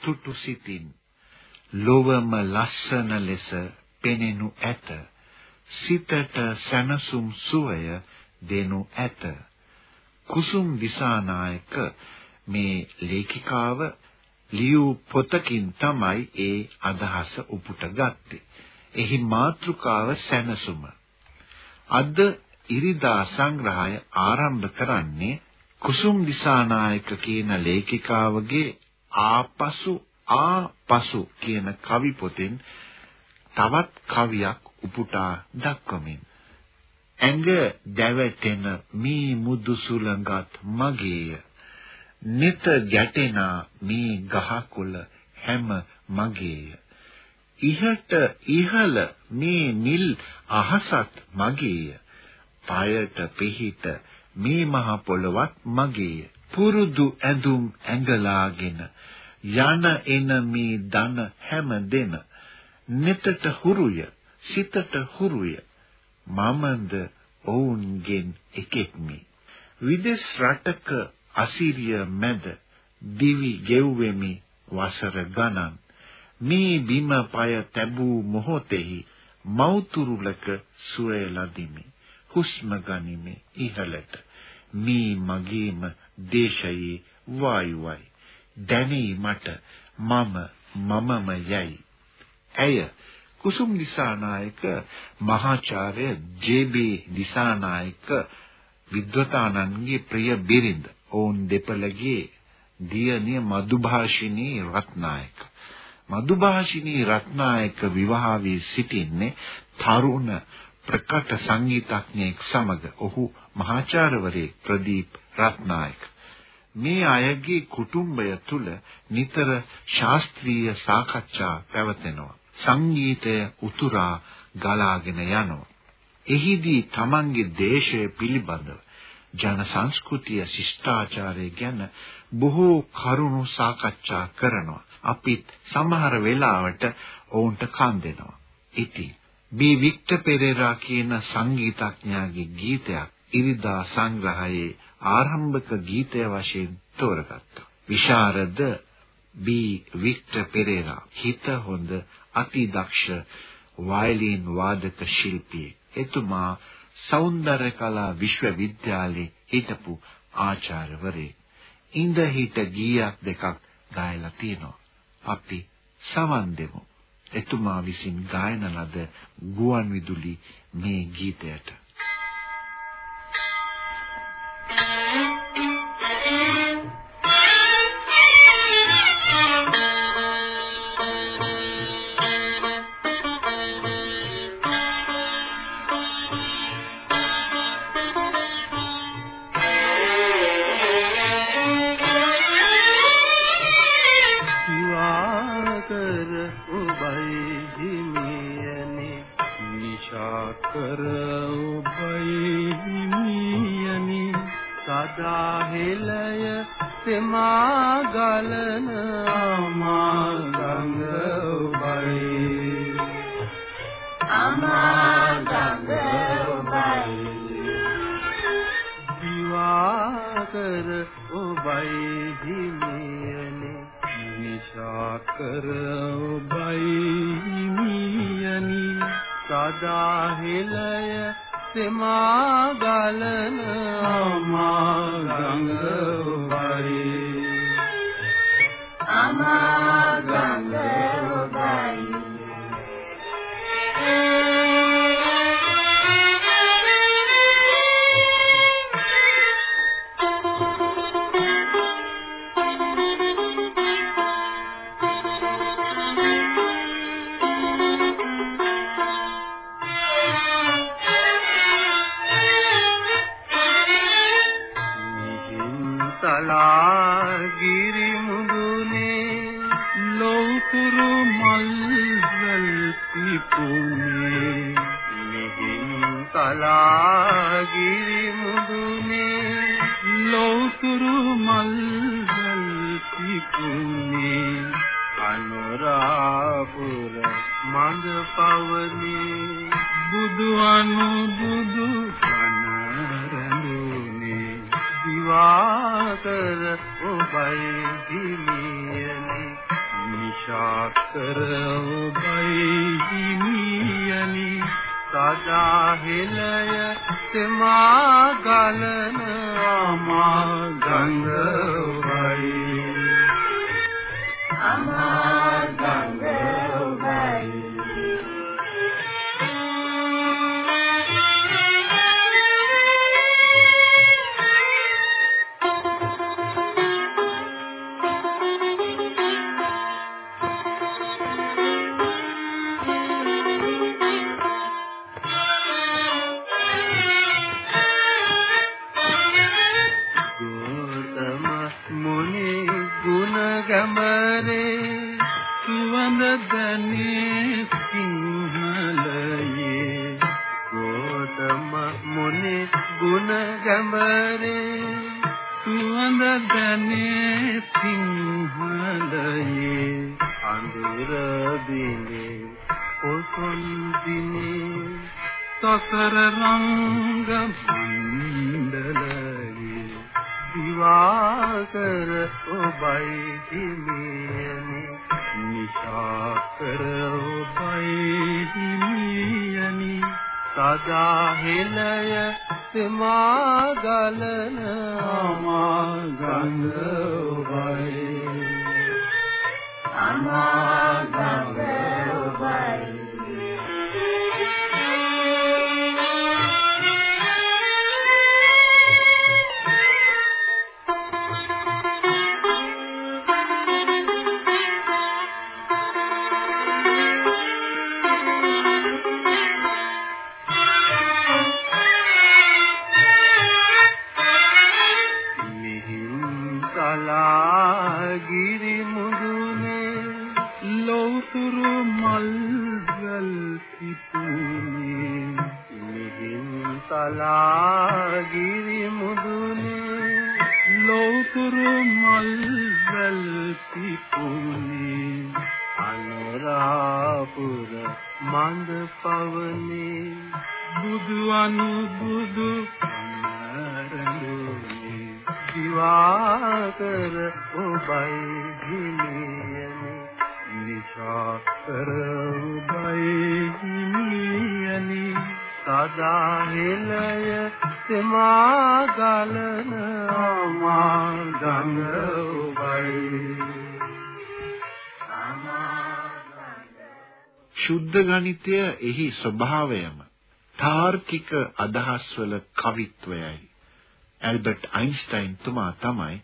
තුටු සිතින් ලොවම ලස්සන ලෙස පෙනෙනු ඇත සිතට සනසුම් සුවය දෙනු ඇත කුසුම් දිසානායක මේ ලේඛිකාව ලියූ පොතකින් තමයි ඒ අදහස උපුට ගත්තේ. එහි මාතෘකාව සැනසුම. අද ඉරිදා සංග්‍රහය ආරම්භ කරන්නේ කුසුම් දිසානායක කියන ලේඛිකාවගේ ආපසු ආපසු කියන කවි පොතෙන් තවත් කවියක් උපුටා දක්වමින් ඇඟ දැවටෙන මේ මුදු සුළඟත් මගේය. නිත ගැටෙන මේ ගහකොළ හැම මගේය. ඉහට ඉහළ මේ නිල් අහසත් මගේය. පායට පිහිට මේ මහ පොළවත් මගේය. පුරුදු ඇඳුම් ඇඟලාගෙන යන එන මේ ධන හැම දෙන. neතට හුරුය සිතට හුරුය. මමද ඔවුන්ගෙන් එකෙක්මි. විදේශ රටක අසිරිය මැද දිවි ගෙව්වෙමි වසර ගණන්. මේ බිම පය තැබූ මොහොතෙහි මෞතුරුලක සුවය ලදිමි. හුස්ම ගනිමි ඉහළට. මේ මගේම දේශයේ වායුවයි දැනේ මට මම මමම යයි ඇය කුසුම් දිසානායක මහාචාර්ය ජේ.බී. දිසානායක විද්වතානන්ගේ ප්‍රිය බිරිඳ ඔවුන් දෙපළගේ දියණිය මදුභාෂිනී රත්නායක මදුභාෂිනී රත්නායක විවාහ වී සිටින්නේ තරුණ ප්‍රකට සංගීතඥයෙක් සමග ඔහු මහාචාර්යවරයෙක් ප්‍රදීප් රත්නායක. මේ අයගේ කුටුම්බය තුල නිතර ශාස්ත්‍රීය සාකච්ඡා පැවැතෙනවා. සංගීතය උතුරා ගලාගෙන යනවා. එහිදී තමන්ගේ දේශය පිළිබඳව ජන සංස්කෘතිය ශිෂ්ටාචාරය ගැන බොහෝ කරුණු සාකච්ඡා කරනවා. අපිත් සමහර වෙලාවට ඔවුන්ට කන් දෙනවා. ඉතින් බී වික්ටර් පෙරේරා කියන සංගීතඥයාගේ ගීතයක් ඉරිදා සංග්‍රහයේ ආරම්භක ගීතය වශයෙන් තෝරගත්තා. විශාරද බී වික්ටර් පෙරේරා හිත හොඳ අති දක්ෂ වයලින් වාදක ශිල්පියෙක්. එතුමා සෞන්දර්ය කලා විශ්වවිද්‍යාලයේ හිටපු ආචාර්යවරයෙක්. ඉඳ හිට ගීයක් දෙකක් ගායලා තියෙනවා. අපි සමන් දෙමු. එතුමා විසින් ගායන ලද ගුවන් විදුලි මේ ගීතයට තලා ගිරි මුදුනේ පිපුනේ නිහින් කලාගිරි මුදුනේ ලෝතුරු මල්වල් පිපුනේ අනුරාපුර මඟ පවනේ බුදු අනු බුදු කනරඳුනේ දිවාකර ඔබයි හිමියනි නිශාකර ඔබයි හිමියනි සදා හෙළය තෙමා ගලන අමා ගංග ඔබයි අමා ගංග සසර රංග මණ්ඩලයේ දිවාකර ඔබයි හිමියනි නිශාකර ඔබයි හිමියනි සදා හෙළය සමා ගලන අමා ගංග ඔබයි අමා ශුද්ධ ගණිතය එහි ස්වභාවයම තාර්කික අදහස්වල කවිත්වයයි. ඇල්බර්ට් අයින්ස්ටයින් තුමා තමයි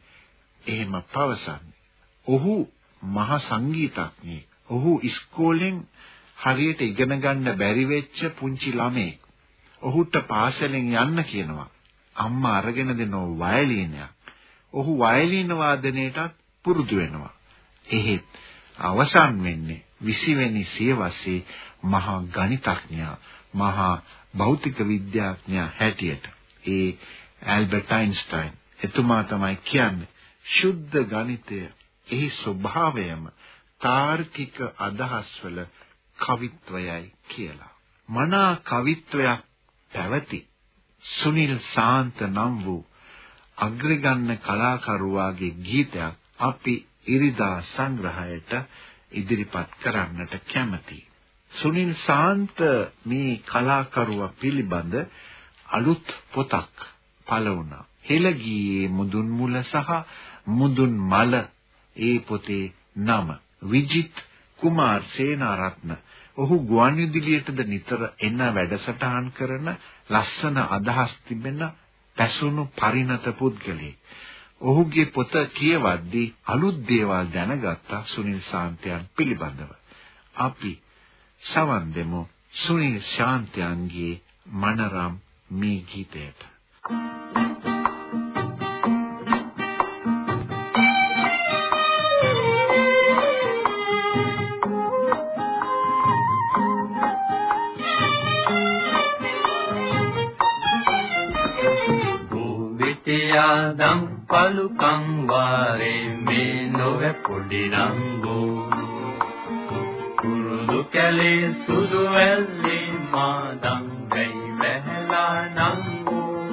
එහෙම පවසන්නේ. ඔහු මහ සංගීතඥයෙක්. ඔහු ඉස්කෝලෙන් හරියට ඉගෙන ගන්න බැරි වෙච්ච පුංචි ළමයෙක්. ඔහුට පාසලෙන් යන්න කියනවා. අම්මා අරගෙන දෙනව වයලීනයක්. ඔහු වයලීන වාදනයටත් පුරුදු වෙනවා. එහෙත් අවසන් වෙන්නේ 20 වෙනි සියවසේ මහා ගණිතඥයා මහා භෞතික විද්‍යාඥයා හැටියට ඒ ඇල්බර්ට් අයින්ස්ටයින් එතුමා තමයි කියන්නේ ශුද්ධ ගණිතය එහි ස්වභාවයම තාර්කික අදහස්වල කවිත්වයයි කියලා. මනා කවිත්වයක් පැවති සුනිල් සාන්ත නම් වූ අග්‍රගන්න කලාකරුවාගේ ගීතයක් අපි ඉරිදා සංග්‍රහයට ඉදිරිපත් කරන්නට කැමැතියි. සුනිල් සාන්ත මේ කලාකරුවා පිළිබඳ අලුත් පොතක් පළ වුණා. හෙළගියේ මුදුන් මුල සහ මුදුන් මල ඒ පොතේ නම විජිත් කුමාර් සේනාරත්න ඔහු ගුවන්විදුලියටද නිතර එන වැඩසටහන් කරන ලස්සන අදහස් තිබෙන පැසුණු පරිණත පුද්ගලෙක්. ඔහුගේ පොත කියවද්දී අලුත් දේවල් දැනගත්තා සුනිල් ශාන්තයන් පිළිබඳව. අපි සවන් දෙමු සුනිල් ශාන්තයන්ගේ මනරම් මේ ගීතයට. Thank you. විටයාදම් පලුකම් වාරේ මේ නොවේ පොඩි නංගෝ කුරුදු කැලේ සුදු වැල්ලේ මාදම් ගයි වැහලා නංගෝ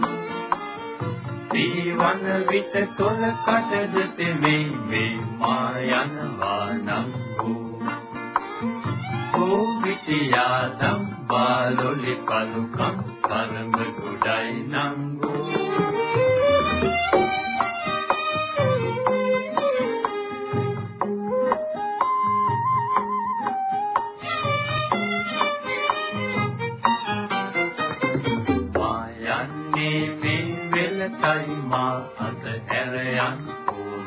දීවන විට තොල කටද තෙමේ මේ මා යනවා නංගෝ කෝ විටයාදම් බාලොලි පලුකම් පරම ගොඩයි නංගෝ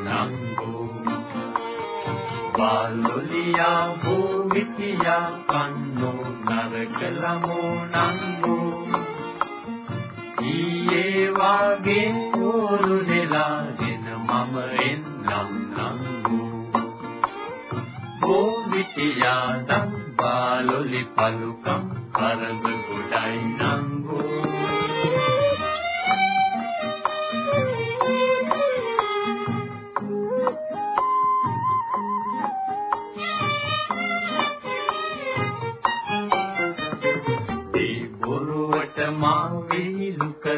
ඕනංගෝ බාලොලියා භූමිතියා කන්නෝ නරකලමෝ නංගෝ. ඊයේ වාගේ ඕරු නෙලාගෙන මම එන්නම් නංගෝ. භූමිතියා දම් බාලොලි පලුකම් කරබ ගොඩයි නංගෝ.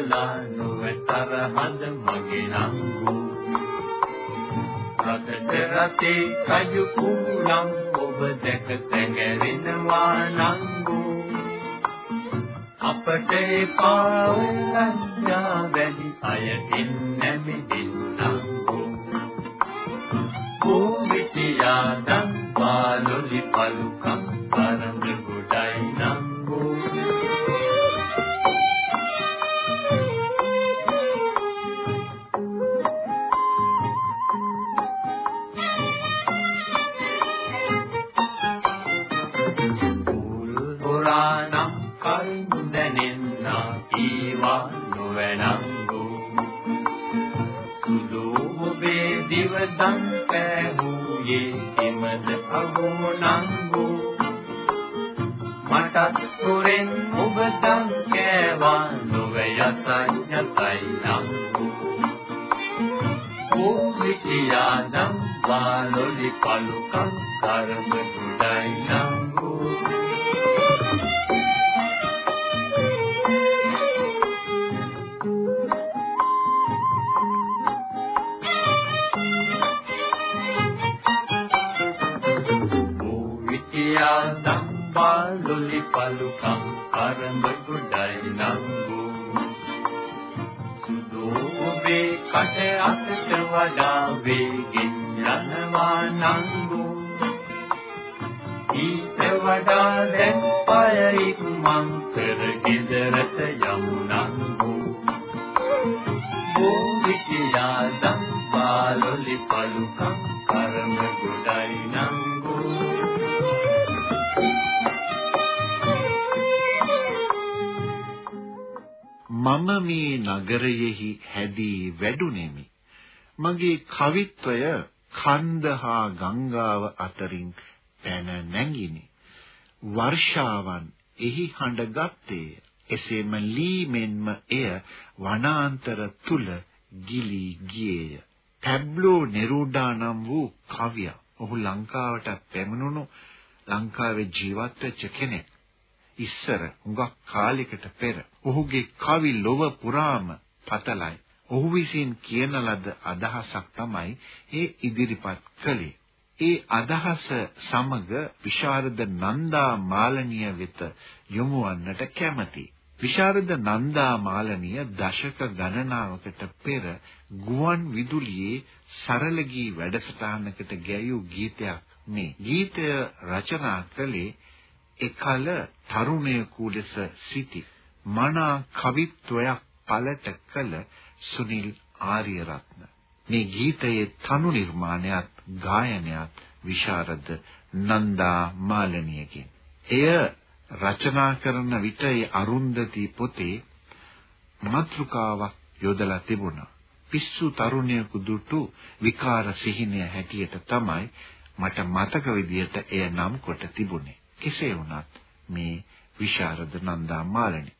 විහිළු කළා නොවතර හද මගේ නංගු රටට රටේ කජු කුලම් ඔබ දැක තැඟෙනවා නංගු. අපට එපා ලංජා වැඩි අය ඉන්නේ මෙදින් නංගු භූමිතියා දම් බාලොලි පලුකම් ඔබේ දිවදම් පෑහුයේ හිමද අහෝ නංගු මටත් පුරෙන් ඔබ දම් කෑවා නොවේ යතයි යතයි නංගු ඕවිතියා නම් වාලොලි පලුකම් කරබ දුඩයි නංගු පලුකම් කරබ දුඩයි නංගු ඔබේ කට අතට වඩා වේගෙන් යනවා නංගු ඊට වඩා දැන් පය ඉක්මන් කර ගෙදරට යමු නංගු බෝවිකියා දම් පාලොලි පලුකම් මම මේ නගරයෙහි හැදී වැඩුණෙමි. මගේ කවිත්වය කන්ද හා ගංගාව අතරින් පැන නැගිනි. වර්ෂාවන් එහි හඬගත්තේය. එසේම ලී මෙන්ම එය වනාන්තර තුල ගිලී ගියේය. ටැබ්ලෝ නෙරූඩා නම් වූ කවියා. ඔහු ලංකාවට පැමිණුණු ලංකාවේ ජීවත් වෙච්ච කෙනෙක්. ඉස්සර හුඟක් කාලයකට පෙර ඔහුගේ කවි ලොව පුරාම පතලයි. ඔහු විසින් කියන ලද අදහසක් තමයි ඒ ඉදිරිපත් කළේ. ඒ අදහස සමග විශාරද නන්දා මාලනිය වෙත යොමු වන්නට කැමැති. විශාරද නන්දා මාලනිය දශක ගණනාවකට පෙර ගුවන් විදුලියේ සරල ගී වැඩසටහනකට ගැයූ ගීතයක් මේ. ගීතය රචනා කළේ එකල තරුණයෙකු ලෙස සිටි මනා කවිත්වයක් පළට කළ සුනිල් ආරියරත්න. මේ ගීතයේ තනු නිර්මාණයත් ගායනයත් විශාරද නන්දා මාලනියගෙන්. එය රචනා කරන විට ඒ අරුන්දති පොතේ මාතෘකාවක් යොදලා තිබුණා. පිස්සු තරුණයෙකු දුටු විකාර සිහිනය හැටියට තමයි මට මතක විදියට එය නම් කොට තිබුණේ. කෙසේ වුණත් මේ විශාරද නන්දා මාලනී.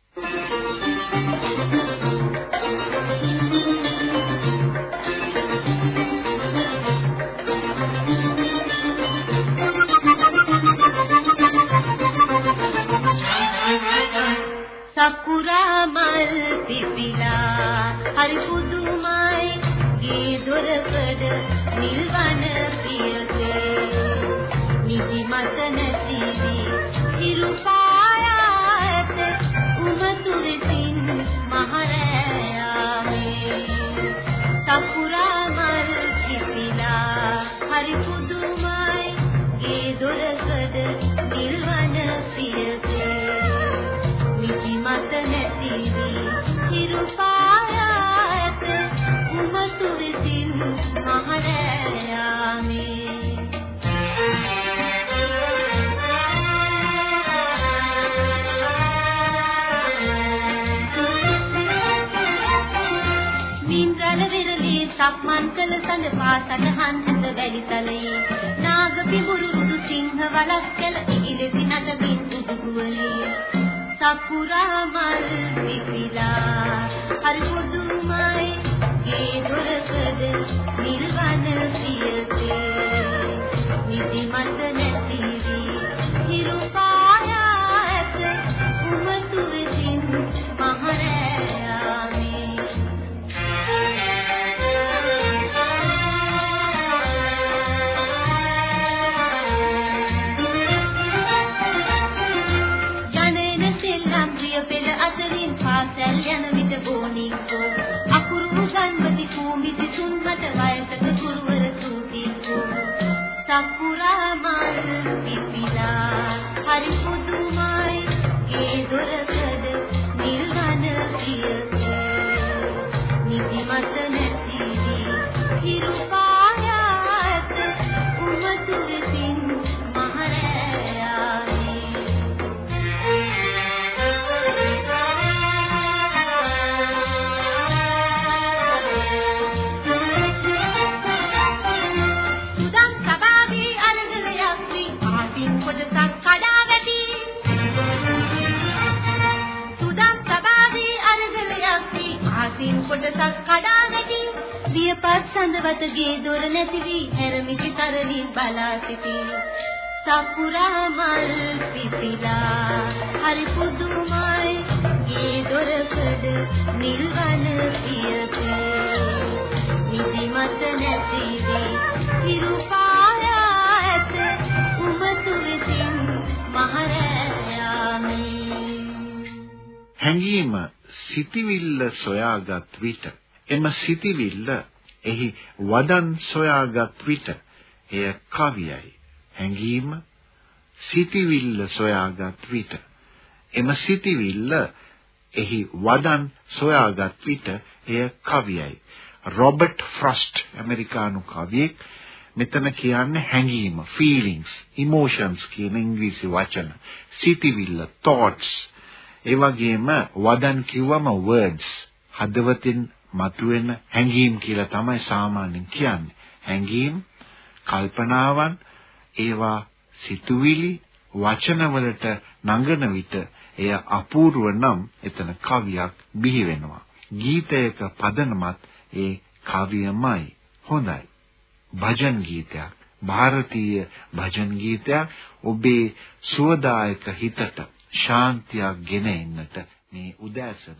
සකුරා මල් පිපිලා හරි පුදුමයි ගේ දොරකඩ නිල්වන පියසේ නිදි මත නැති හිරු පායාත සක්මන් කළ සඳ පාසන හන්සත වැලි තලයේ නාග පිඹුරු රුදු සිංහ වලස් කළ ඉගිලෙසි නට මින් උදුගුවලේ සකුරා මල් පිපිලා හරි පුදුමයි ගේ දොරකඩ නිර්වන පියසේ. නිදි මත නැති ප්‍රිය පෙළ අතරින් පාසැල් යන කොටසක් කඩා වැටි. වියපත් සඳවතගේ දොර නැති වී හැරමිටි තරලින් බලා සිටි. සකුරා මල් පිපිලා. හරි පුදුමයි ඒ දොරකඩ නිල්වන පියසේ නිදි මත නැති වී හිරු පායා ඇත. උමතු විසින් මහරෑයාමේ හැඟීම සිටිවිල්ල සොයාගත් විට එම සිටිවිල්ල එහි වදන් සොයාගත් විට එය කවියයි. හැඟීම සිටිවිල්ල සොයාගත් විට එම සිටිවිල්ල එහි වදන් සොයාගත් විට එය කවියයි. රොබර්ට් ෆ්‍රොස්ට් ඇමරිකානු කවියෙක් මෙතන කියන්නේ හැඟීම feelings emotions කියන ඉංග්‍රීසි වචන. සිටිවිල්ල thoughts ඒ වගේම වදන් කිව්වම words හදවතින් මතුවෙන හැඟීම් කියලා තමයි සාමාන්‍යයෙන් කියන්නේ. හැඟීම්, කල්පනාවන්, ඒවා සිතුවිලි, වචනවලට නඟන විට එය අපූර්ව නම් එතන කවියක් බිහි වෙනවා. ගීතයක පදනමත් ඒ කවියමයි. හොඳයි. භජන් ගීතයක් ಭಾರತೀಯ භජන් ගීතයක් ඔබේ සුවදායක හිතට ශාන්තියක් ගෙන එන්නට මේ උදෑසන.